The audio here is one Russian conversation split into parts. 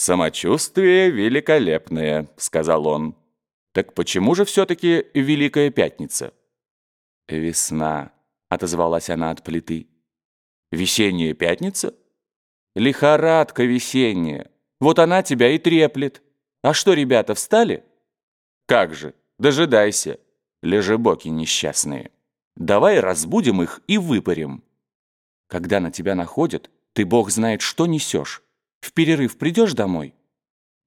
«Самочувствие великолепное», — сказал он. «Так почему же все-таки Великая Пятница?» «Весна», — отозвалась она от плиты. «Весенняя пятница?» «Лихорадка весенняя. Вот она тебя и треплет. А что, ребята, встали?» «Как же, дожидайся, лежебоки несчастные. Давай разбудим их и выпарим». Когда на тебя находят, ты бог знает что несешь. В перерыв придешь домой?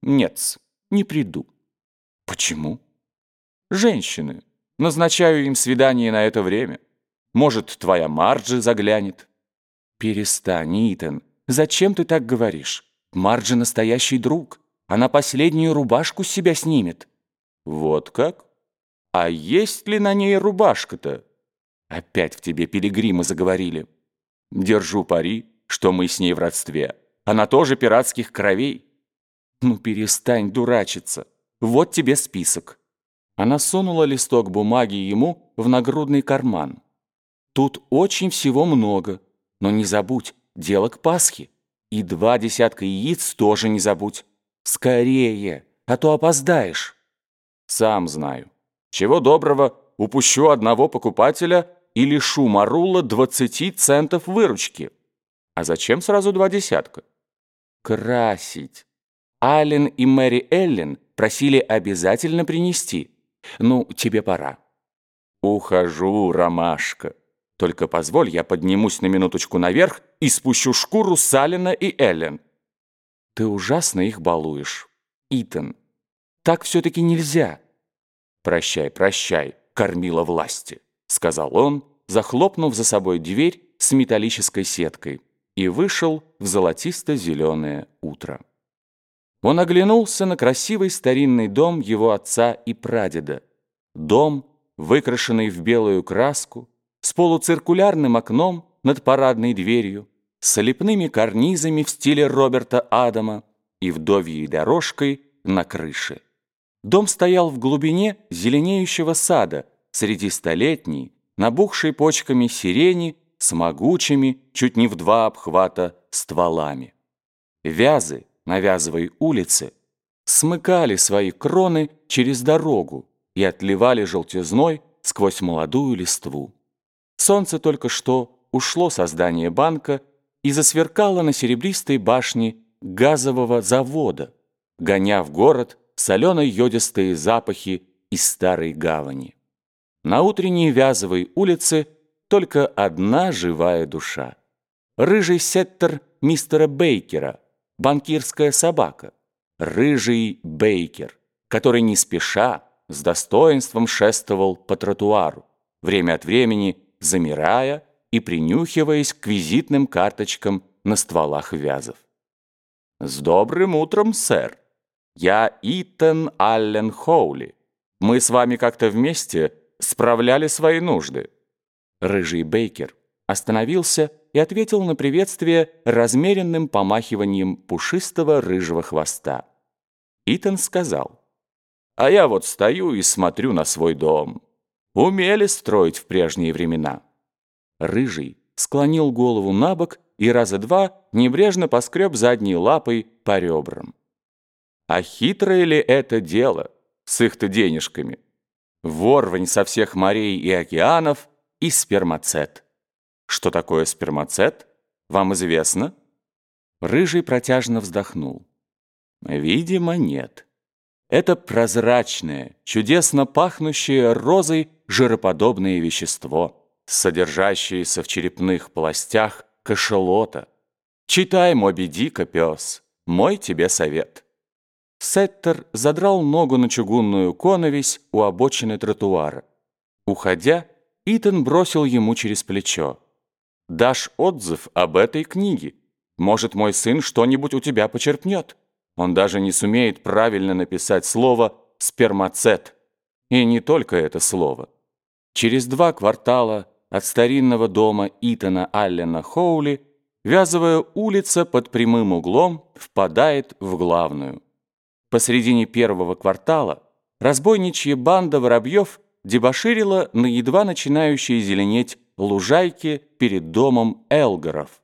Нет, не приду. Почему? Женщины. Назначаю им свидание на это время. Может, твоя Марджи заглянет. Перестань, Итан. Зачем ты так говоришь? Марджи настоящий друг. Она последнюю рубашку с себя снимет. Вот как? А есть ли на ней рубашка-то? Опять в тебе пилигримы заговорили. Держу пари, что мы с ней в родстве. Она тоже пиратских кровей. Ну перестань дурачиться. Вот тебе список. Она сунула листок бумаги ему в нагрудный карман. Тут очень всего много. Но не забудь, дело к Пасхе. И два десятка яиц тоже не забудь. Скорее, а то опоздаешь. Сам знаю. Чего доброго, упущу одного покупателя и лишу Марула 20 центов выручки. А зачем сразу два десятка? Красить. Аллен и Мэри Эллен просили обязательно принести. Ну, тебе пора. Ухожу, ромашка. Только позволь, я поднимусь на минуточку наверх и спущу шкуру Салина и Эллен. Ты ужасно их балуешь. Итан, так все-таки нельзя. Прощай, прощай, кормила власти сказал он, захлопнув за собой дверь с металлической сеткой, и вышел в золотисто-зеленое утро. Он оглянулся на красивый старинный дом его отца и прадеда. Дом, выкрашенный в белую краску, с полуциркулярным окном над парадной дверью, с лепными карнизами в стиле Роберта Адама и вдовьей дорожкой на крыше. Дом стоял в глубине зеленеющего сада, среди столетней, набухшей почками сирени с могучими, чуть не в два обхвата, стволами. Вязы на Вязовой улице смыкали свои кроны через дорогу и отливали желтизной сквозь молодую листву. Солнце только что ушло со здания банка и засверкало на серебристой башне газового завода, гоня в город солено-йодистые запахи из старой гавани. На утренней Вязовой улице только одна живая душа. Рыжий сеттер мистера Бейкера, банкирская собака. Рыжий Бейкер, который не спеша, с достоинством шествовал по тротуару, время от времени замирая и принюхиваясь к визитным карточкам на стволах вязов. «С добрым утром, сэр! Я Итан Аллен Хоули. Мы с вами как-то вместе справляли свои нужды. Рыжий Бейкер остановился и ответил на приветствие размеренным помахиванием пушистого рыжего хвоста. Итан сказал, «А я вот стою и смотрю на свой дом. Умели строить в прежние времена». Рыжий склонил голову на бок и раза два небрежно поскреб задней лапой по ребрам. А хитрое ли это дело с их-то денежками? ворвань со всех морей и океанов и спермацет. Что такое спермацет? Вам известно? Рыжий протяжно вздохнул. Видимо, нет. Это прозрачное, чудесно пахнущее розой жироподобное вещество, содержащееся в черепных полостях кашелота. Читай, Моби Дика, пес, мой тебе совет. Сеттер задрал ногу на чугунную коновесь у обочины тротуара. Уходя, Итан бросил ему через плечо. «Дашь отзыв об этой книге. Может, мой сын что-нибудь у тебя почерпнет. Он даже не сумеет правильно написать слово «спермацет». И не только это слово. Через два квартала от старинного дома Итана Аллена Хоули Вязовая улица под прямым углом впадает в главную. Посредине первого квартала разбойничья банда воробьев дебоширила на едва начинающие зеленеть лужайке перед домом Элгаров.